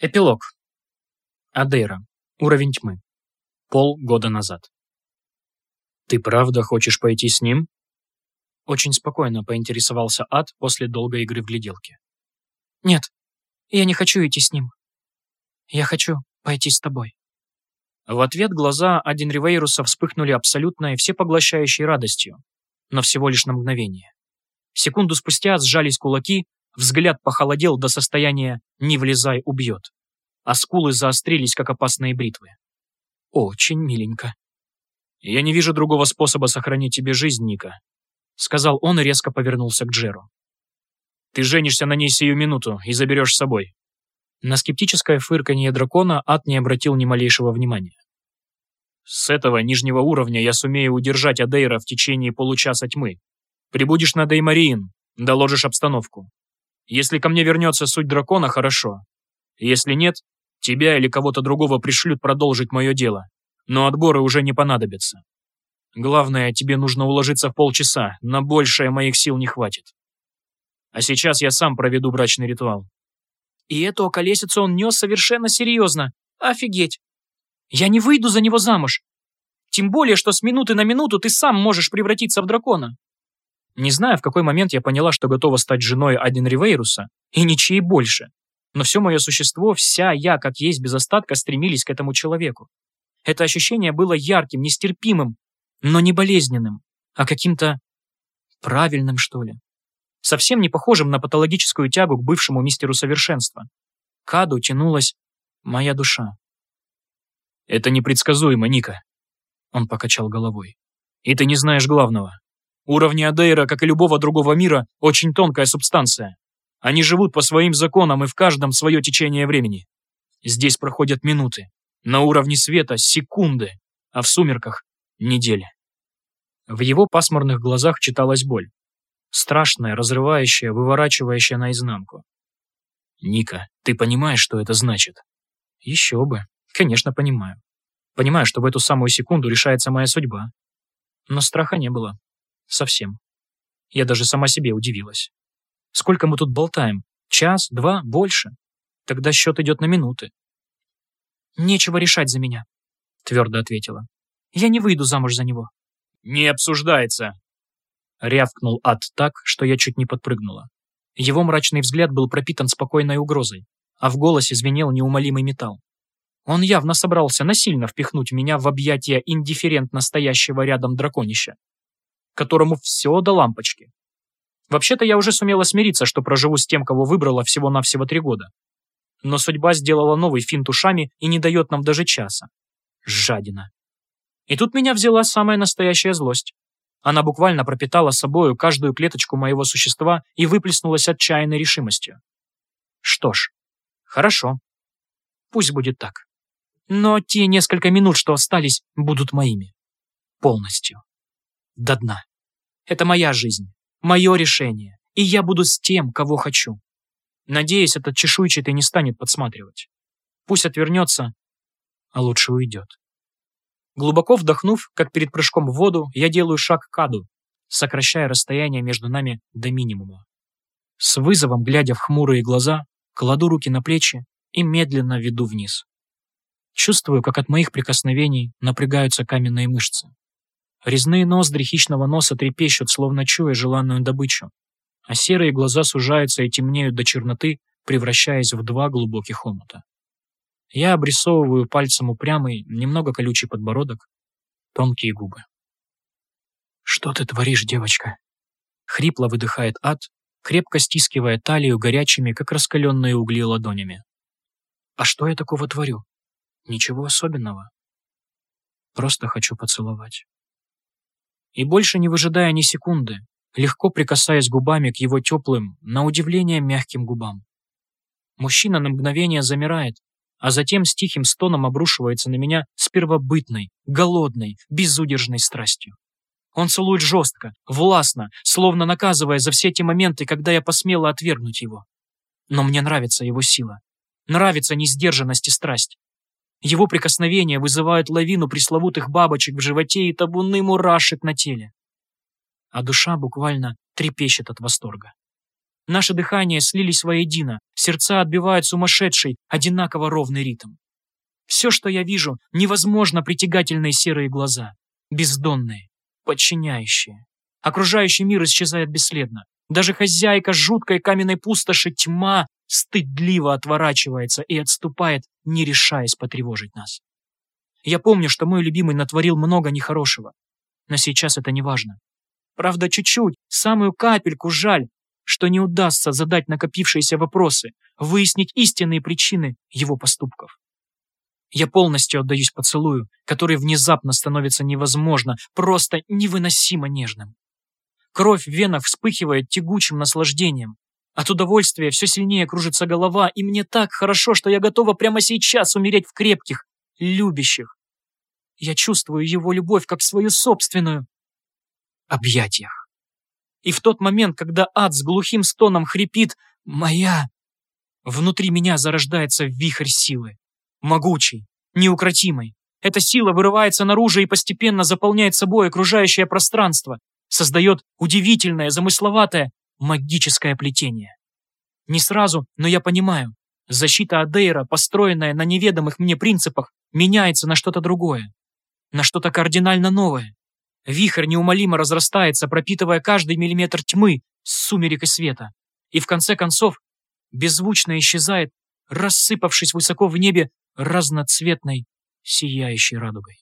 Эпилог. Адейра. Уровень тьмы. Полгода назад. «Ты правда хочешь пойти с ним?» Очень спокойно поинтересовался Ад после долгой игры в гляделки. «Нет, я не хочу идти с ним. Я хочу пойти с тобой». В ответ глаза Аденривейруса вспыхнули абсолютной всепоглощающей радостью, но всего лишь на мгновение. Секунду спустя сжались кулаки, Взгляд похолодел до состояния «не влезай, убьет». А скулы заострились, как опасные бритвы. Очень миленько. «Я не вижу другого способа сохранить тебе жизнь, Ника», сказал он и резко повернулся к Джеру. «Ты женишься на ней сию минуту и заберешь с собой». На скептическое фырканье дракона Ад не обратил ни малейшего внимания. «С этого нижнего уровня я сумею удержать Адейра в течение получаса тьмы. Прибудешь на Деймариин, доложишь обстановку. Если ко мне вернется суть дракона, хорошо. Если нет, тебя или кого-то другого пришлют продолжить мое дело. Но отборы уже не понадобятся. Главное, тебе нужно уложиться в полчаса, на большее моих сил не хватит. А сейчас я сам проведу брачный ритуал. И эту околесицу он нес совершенно серьезно. Офигеть. Я не выйду за него замуж. Тем более, что с минуты на минуту ты сам можешь превратиться в дракона. Не знаю, в какой момент я поняла, что готова стать женой Адин Ривейруса, и ничьей больше. Но все мое существо, вся я, как есть, без остатка, стремились к этому человеку. Это ощущение было ярким, нестерпимым, но не болезненным, а каким-то правильным, что ли. Совсем не похожим на патологическую тягу к бывшему мистеру совершенства. К аду тянулась моя душа. «Это непредсказуемо, Ника», — он покачал головой. «И ты не знаешь главного. Уровни Адейра, как и любого другого мира, очень тонкая субстанция. Они живут по своим законам и в каждом свое течение времени. Здесь проходят минуты. На уровне света – секунды, а в сумерках – недели. В его пасмурных глазах читалась боль. Страшная, разрывающая, выворачивающая наизнанку. «Ника, ты понимаешь, что это значит?» «Еще бы. Конечно, понимаю. Понимаю, что в эту самую секунду решается моя судьба. Но страха не было. Совсем. Я даже сама себе удивилась. Сколько мы тут болтаем? Час, два, больше? Тогда счет идет на минуты. «Нечего решать за меня», — твердо ответила. «Я не выйду замуж за него». «Не обсуждается», — рявкнул ад так, что я чуть не подпрыгнула. Его мрачный взгляд был пропитан спокойной угрозой, а в голосе звенел неумолимый металл. Он явно собрался насильно впихнуть меня в объятия индифферентно стоящего рядом драконища которому все до лампочки. Вообще-то я уже сумела смириться, что проживу с тем, кого выбрала всего-навсего три года. Но судьба сделала новый финт ушами и не дает нам даже часа. Жадина. И тут меня взяла самая настоящая злость. Она буквально пропитала собою каждую клеточку моего существа и выплеснулась отчаянной решимостью. Что ж, хорошо. Пусть будет так. Но те несколько минут, что остались, будут моими. Полностью. До дна. Это моя жизнь, мое решение, и я буду с тем, кого хочу. Надеюсь, этот чешуйчатый не станет подсматривать. Пусть отвернется, а лучше уйдет. Глубоко вдохнув, как перед прыжком в воду, я делаю шаг к аду, сокращая расстояние между нами до минимума. С вызовом, глядя в хмурые глаза, кладу руки на плечи и медленно веду вниз. Чувствую, как от моих прикосновений напрягаются каменные мышцы. Резные ноздри хищного носа трепещут, словно чуя желанную добычу, а серые глаза сужаются и темнеют до черноты, превращаясь в два глубоких омута. Я обрисовываю пальцем упрямый, немного колючий подбородок, тонкие губы. «Что ты творишь, девочка?» Хрипло выдыхает ад, крепко стискивая талию горячими, как раскаленные угли ладонями. «А что я такого творю? Ничего особенного. Просто хочу поцеловать» и больше не выжидая ни секунды, легко прикасаясь губами к его теплым, на удивление мягким губам. Мужчина на мгновение замирает, а затем с тихим стоном обрушивается на меня с первобытной, голодной, безудержной страстью. Он целует жестко, властно, словно наказывая за все те моменты, когда я посмела отвергнуть его. Но мне нравится его сила. Нравится несдержанность и страсть. Его прикосновения вызывают лавину пресловутых бабочек в животе и табуны мурашек на теле. А душа буквально трепещет от восторга. Наши дыхания слились воедино, сердца отбивают сумасшедший, одинаково ровный ритм. Все, что я вижу, невозможно притягательные серые глаза, бездонные, подчиняющие. Окружающий мир исчезает бесследно. Даже хозяйка жуткой каменной пустоши тьма стыдливо отворачивается и отступает, не решаясь потревожить нас. Я помню, что мой любимый натворил много нехорошего, но сейчас это не важно. Правда, чуть-чуть, самую капельку жаль, что не удастся задать накопившиеся вопросы, выяснить истинные причины его поступков. Я полностью отдаюсь поцелую, который внезапно становится невозможно, просто невыносимо нежным. Кровь в венах вспыхивает тягучим наслаждением. От удовольствия все сильнее кружится голова, и мне так хорошо, что я готова прямо сейчас умереть в крепких, любящих. Я чувствую его любовь как свою собственную объятиях. И в тот момент, когда ад с глухим стоном хрипит «Моя!», внутри меня зарождается вихрь силы могучий, неукротимый. Эта сила вырывается наружу и постепенно заполняет собой окружающее пространство, создает удивительное, замысловатое, магическое плетение. Не сразу, но я понимаю, защита Адейра, построенная на неведомых мне принципах, меняется на что-то другое, на что-то кардинально новое. Вихрь неумолимо разрастается, пропитывая каждый миллиметр тьмы сумерек и света. И в конце концов беззвучно исчезает, рассыпавшись высоко в небе разноцветной, сияющей радугой.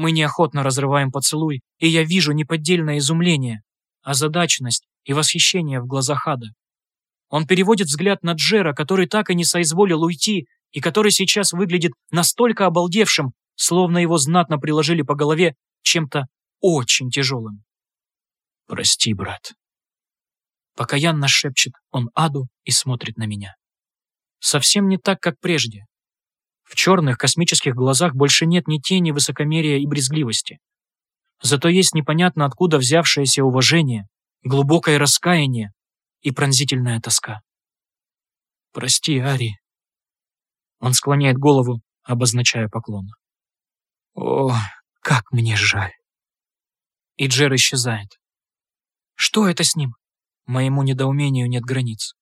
Мы неохотно разрываем поцелуй, и я вижу неподдельное изумление, озадаченность и восхищение в глазах Ада. Он переводит взгляд на Джера, который так и не соизволил уйти, и который сейчас выглядит настолько обалдевшим, словно его знатно приложили по голове чем-то очень тяжелым. «Прости, брат». Покаянно шепчет он Аду и смотрит на меня. Совсем не так, как прежде. В черных космических глазах больше нет ни тени высокомерия и брезгливости. Зато есть непонятно откуда взявшееся уважение, глубокое раскаяние и пронзительная тоска. «Прости, Ари». Он склоняет голову, обозначая поклон. «О, как мне жаль». И Джер исчезает. Что это с ним? Моему недоумению нет границ.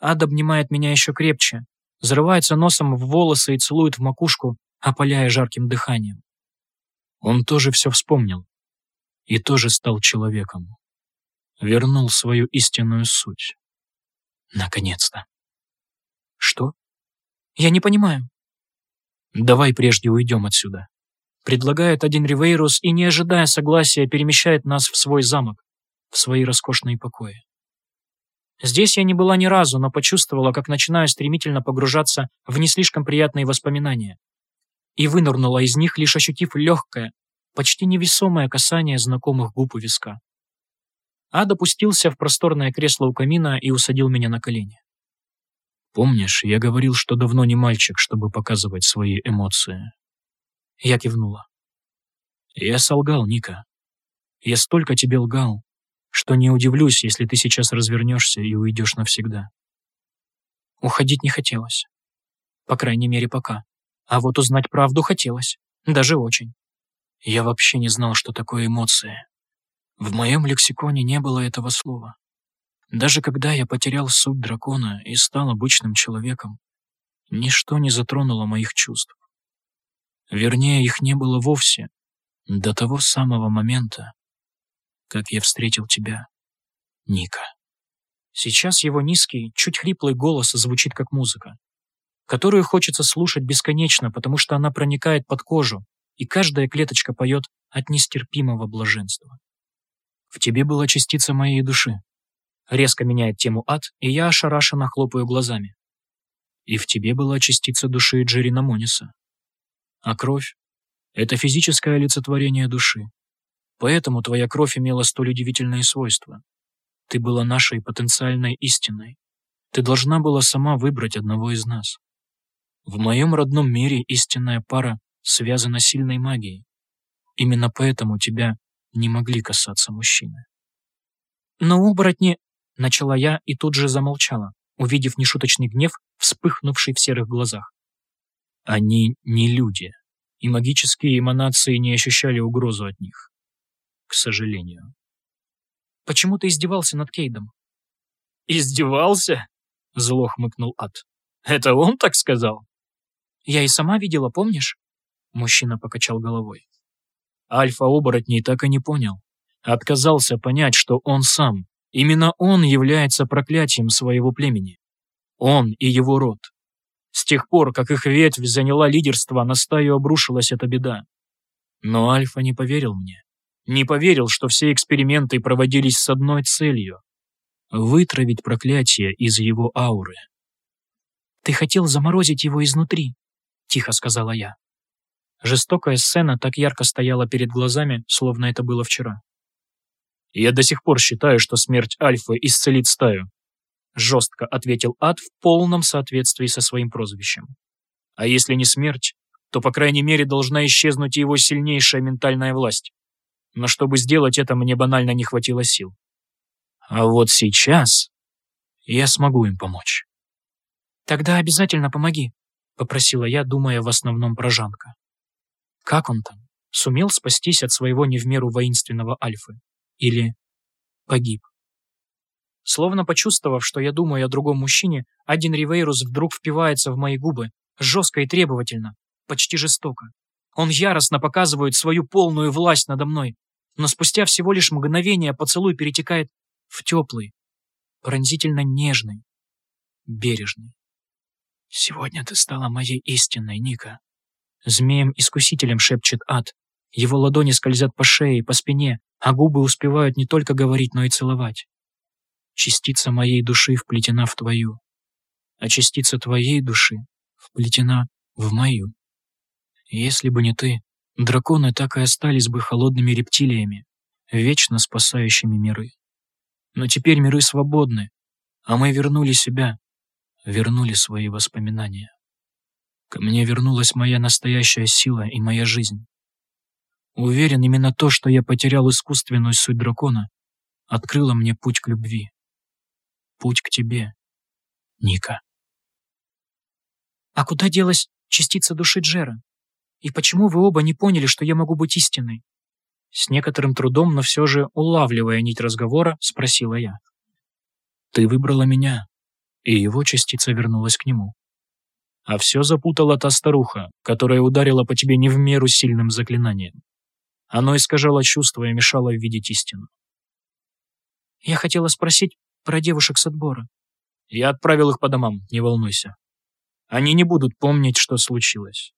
Ад обнимает меня еще крепче, зарывается носом в волосы и целует в макушку, опаляя жарким дыханием. Он тоже все вспомнил. И тоже стал человеком. Вернул свою истинную суть. Наконец-то. Что? Я не понимаю. Давай прежде уйдем отсюда. Предлагает один Ривейрус и, не ожидая согласия, перемещает нас в свой замок, в свои роскошные покои. Здесь я не была ни разу, но почувствовала, как начинаю стремительно погружаться в не слишком приятные воспоминания. И вынырнула из них, лишь ощутив легкое, почти невесомое касание знакомых губ у виска. Ад опустился в просторное кресло у камина и усадил меня на колени. «Помнишь, я говорил, что давно не мальчик, чтобы показывать свои эмоции?» Я кивнула. «Я солгал, Ника. Я столько тебе лгал, что не удивлюсь, если ты сейчас развернешься и уйдешь навсегда. Уходить не хотелось. По крайней мере, пока. А вот узнать правду хотелось. Даже очень. Я вообще не знал, что такое эмоции. В моем лексиконе не было этого слова. Даже когда я потерял суть дракона и стал обычным человеком, ничто не затронуло моих чувств. Вернее, их не было вовсе, до того самого момента, как я встретил тебя, Ника. Сейчас его низкий, чуть хриплый голос звучит как музыка, которую хочется слушать бесконечно, потому что она проникает под кожу, и каждая клеточка поет от нестерпимого блаженства. В тебе была частица моей души. Резко меняет тему ад, и я ошарашенно хлопаю глазами. И в тебе была частица души Джерина Мониса. А кровь — это физическое олицетворение души, Поэтому твоя кровь имела столь удивительные свойства. Ты была нашей потенциальной истиной. Ты должна была сама выбрать одного из нас. В моем родном мире истинная пара связана сильной магией. Именно поэтому тебя не могли касаться мужчины. Но оборотни... Начала я и тут же замолчала, увидев нешуточный гнев, вспыхнувший в серых глазах. Они не люди, и магические эманации не ощущали угрозу от них к сожалению. Почему ты издевался над Кейдом? Издевался? Зло хмыкнул Ад. Это он так сказал? Я и сама видела, помнишь? Мужчина покачал головой. Альфа-оборотней так и не понял. Отказался понять, что он сам, именно он является проклятием своего племени. Он и его род. С тех пор, как их ветвь заняла лидерство, на стаю обрушилась эта беда. Но Альфа не поверил мне. Не поверил, что все эксперименты проводились с одной целью — вытравить проклятие из его ауры. «Ты хотел заморозить его изнутри», — тихо сказала я. Жестокая сцена так ярко стояла перед глазами, словно это было вчера. «Я до сих пор считаю, что смерть Альфы исцелит стаю», — жестко ответил Ад в полном соответствии со своим прозвищем. «А если не смерть, то, по крайней мере, должна исчезнуть его сильнейшая ментальная власть. Но чтобы сделать это, мне банально не хватило сил. А вот сейчас я смогу им помочь». «Тогда обязательно помоги», — попросила я, думая в основном про Жанка. Как он там? Сумел спастись от своего не в меру воинственного Альфы? Или погиб? Словно почувствовав, что я думаю о другом мужчине, один Ривейрус вдруг впивается в мои губы, жестко и требовательно, почти жестоко. Он яростно показывает свою полную власть надо мной, но спустя всего лишь мгновение поцелуй перетекает в теплый, пронзительно нежный, бережный. «Сегодня ты стала моей истинной, Ника», Змеем-искусителем шепчет ад. Его ладони скользят по шее и по спине, а губы успевают не только говорить, но и целовать. Частица моей души вплетена в твою, а частица твоей души вплетена в мою. Если бы не ты, драконы так и остались бы холодными рептилиями, вечно спасающими миры. Но теперь миры свободны, а мы вернули себя, вернули свои воспоминания. Ко мне вернулась моя настоящая сила и моя жизнь. Уверен, именно то, что я потерял искусственную суть дракона, открыло мне путь к любви. Путь к тебе, Ника. А куда делась частица души Джера? И почему вы оба не поняли, что я могу быть истинной? С некоторым трудом, но все же улавливая нить разговора, спросила я. Ты выбрала меня, и его частица вернулась к нему. А все запутала та старуха, которая ударила по тебе не в меру сильным заклинанием. Оно искажало чувства и мешало видеть истину. Я хотела спросить про девушек с отбора. Я отправил их по домам, не волнуйся. Они не будут помнить, что случилось.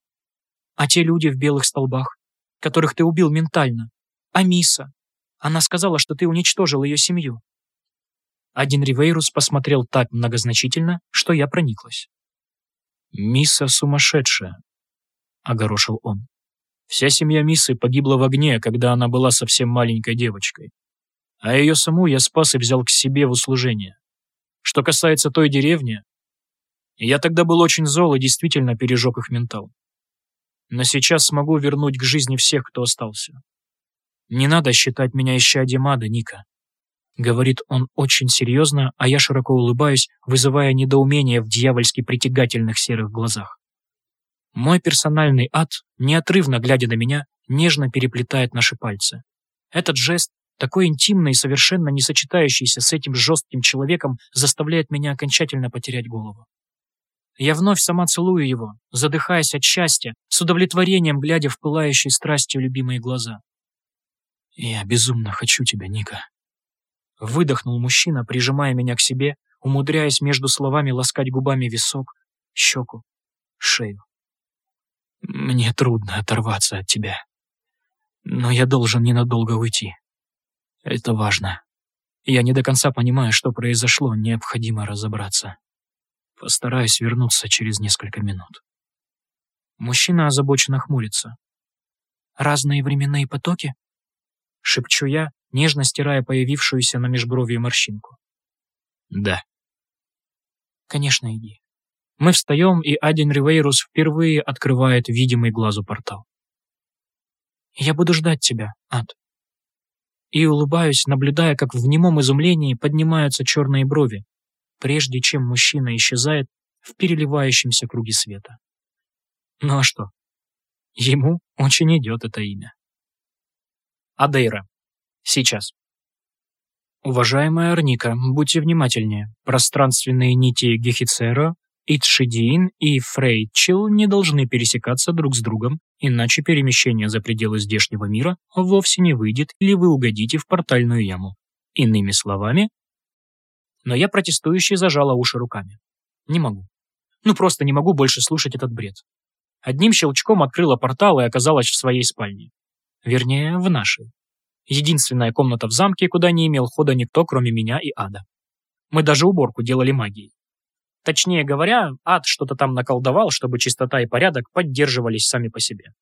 А те люди в белых столбах, которых ты убил ментально. А Миса? Она сказала, что ты уничтожил ее семью. Один Ривейрус посмотрел так многозначительно, что я прониклась. «Мисса сумасшедшая», — огорошил он. Вся семья Миссы погибла в огне, когда она была совсем маленькой девочкой. А ее саму я спас и взял к себе в услужение. Что касается той деревни, я тогда был очень зол и действительно пережег их ментал. Но сейчас смогу вернуть к жизни всех, кто остался. Не надо считать меня исчадьем ада, Ника. Говорит он очень серьезно, а я широко улыбаюсь, вызывая недоумение в дьявольски притягательных серых глазах. Мой персональный ад, неотрывно глядя на меня, нежно переплетает наши пальцы. Этот жест, такой интимный и совершенно не сочетающийся с этим жестким человеком, заставляет меня окончательно потерять голову. Я вновь сама целую его, задыхаясь от счастья, с удовлетворением глядя в пылающие страстью любимые глаза. «Я безумно хочу тебя, Ника», Выдохнул мужчина, прижимая меня к себе, умудряясь между словами ласкать губами висок, щеку, шею. Мне трудно оторваться от тебя. Но я должен ненадолго уйти. Это важно. Я не до конца понимаю, что произошло, необходимо разобраться. Постараюсь вернуться через несколько минут. Мужчина озабоченно хмурится. «Разные временные потоки?» Шепчу я, нежно стирая появившуюся на межбровье морщинку. «Да». «Конечно, иди». Мы встаем, и Адин Ривейрус впервые открывает видимый глазу портал. «Я буду ждать тебя, Ад». И улыбаюсь, наблюдая, как в немом изумлении поднимаются черные брови, прежде чем мужчина исчезает в переливающемся круге света. Ну а что? Ему очень идет это имя. Адейра. Сейчас. Уважаемая Арника, будьте внимательнее. Пространственные нити Гехицера, Итшидиин и Фрейчил не должны пересекаться друг с другом, иначе перемещение за пределы здешнего мира вовсе не выйдет, или вы угодите в портальную яму. Иными словами... Но я протестующий зажала уши руками. Не могу. Ну просто не могу больше слушать этот бред. Одним щелчком открыла портал и оказалась в своей спальне. Вернее, в нашей. Единственная комната в замке, куда не имел хода никто, кроме меня и ада. Мы даже уборку делали магией. Точнее говоря, ад что-то там наколдовал, чтобы чистота и порядок поддерживались сами по себе.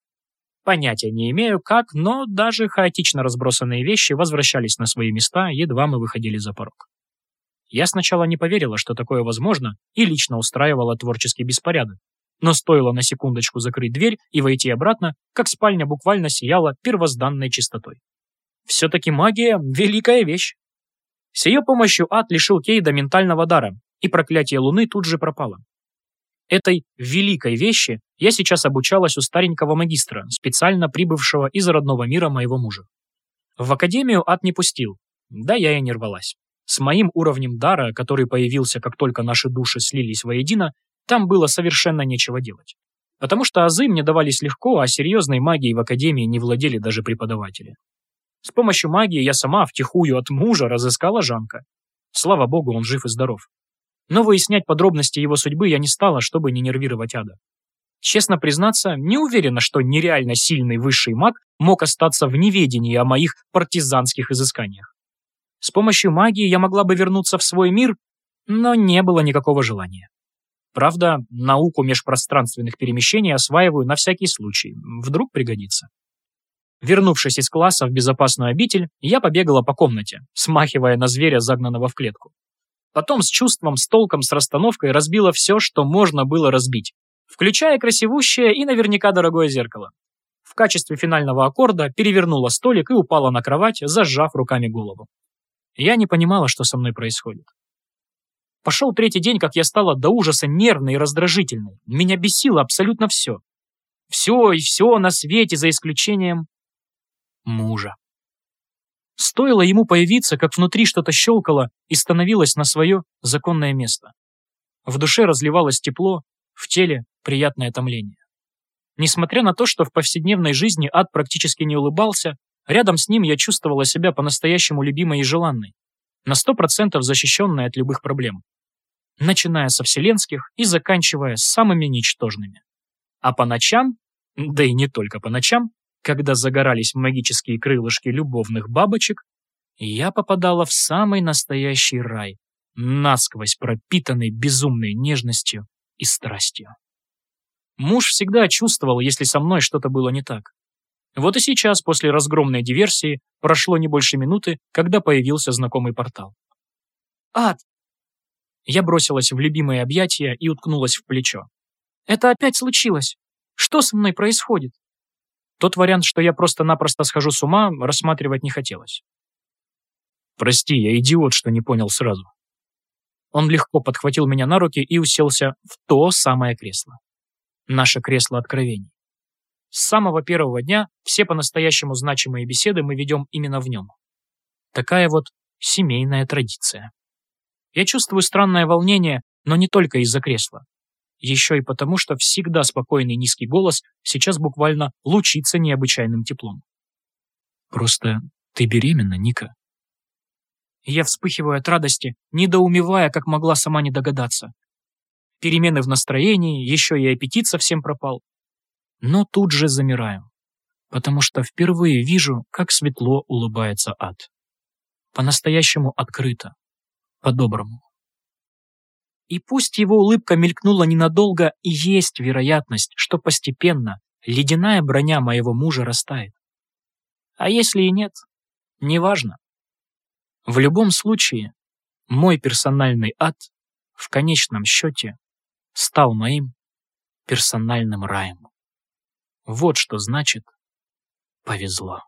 Понятия не имею как, но даже хаотично разбросанные вещи возвращались на свои места, едва мы выходили за порог. Я сначала не поверила, что такое возможно, и лично устраивала творческий беспорядок. Но стоило на секундочку закрыть дверь и войти обратно, как спальня буквально сияла первозданной чистотой. Все-таки магия – великая вещь. С ее помощью ад лишил Кейда ментального дара, и проклятие Луны тут же пропало. Этой великой вещи я сейчас обучалась у старенького магистра, специально прибывшего из родного мира моего мужа. В академию ад не пустил, да я и не рвалась. С моим уровнем дара, который появился, как только наши души слились воедино, там было совершенно нечего делать. Потому что азы мне давались легко, а серьезной магией в академии не владели даже преподаватели. С помощью магии я сама втихую от мужа разыскала Жанка. Слава богу, он жив и здоров. Но выяснять подробности его судьбы я не стала, чтобы не нервировать ада. Честно признаться, не уверена, что нереально сильный высший маг мог остаться в неведении о моих партизанских изысканиях. С помощью магии я могла бы вернуться в свой мир, но не было никакого желания. Правда, науку межпространственных перемещений осваиваю на всякий случай, вдруг пригодится. Вернувшись из класса в безопасную обитель, я побегала по комнате, смахивая на зверя, загнанного в клетку. Потом с чувством, с толком, с расстановкой разбила все, что можно было разбить, включая красивущее и наверняка дорогое зеркало. В качестве финального аккорда перевернула столик и упала на кровать, зажав руками голову. Я не понимала, что со мной происходит. Пошел третий день, как я стала до ужаса нервной и раздражительной. Меня бесило абсолютно все. Все и все на свете, за исключением мужа. Стоило ему появиться, как внутри что-то щелкало и становилось на свое законное место. В душе разливалось тепло, в теле приятное томление. Несмотря на то, что в повседневной жизни ад практически не улыбался, рядом с ним я чувствовала себя по-настоящему любимой и желанной, на сто процентов защищенной от любых проблем, начиная со вселенских и заканчивая самыми ничтожными. А по ночам, да и не только по ночам, когда загорались магические крылышки любовных бабочек, я попадала в самый настоящий рай, насквозь пропитанный безумной нежностью и страстью. Муж всегда чувствовал, если со мной что-то было не так. Вот и сейчас, после разгромной диверсии, прошло не больше минуты, когда появился знакомый портал. «Ад!» Я бросилась в любимое объятие и уткнулась в плечо. «Это опять случилось! Что со мной происходит?» Тот вариант, что я просто-напросто схожу с ума, рассматривать не хотелось. Прости, я идиот, что не понял сразу. Он легко подхватил меня на руки и уселся в то самое кресло. Наше кресло откровений. С самого первого дня все по-настоящему значимые беседы мы ведем именно в нем. Такая вот семейная традиция. Я чувствую странное волнение, но не только из-за кресла еще и потому, что всегда спокойный низкий голос сейчас буквально лучится необычайным теплом. «Просто ты беременна, Ника». Я вспыхиваю от радости, недоумевая, как могла сама не догадаться. Перемены в настроении, еще и аппетит совсем пропал. Но тут же замираю, потому что впервые вижу, как светло улыбается ад. По-настоящему открыто, по-доброму. И пусть его улыбка мелькнула ненадолго, есть вероятность, что постепенно ледяная броня моего мужа растает. А если и нет, неважно. В любом случае, мой персональный ад в конечном счете стал моим персональным раем. Вот что значит повезло.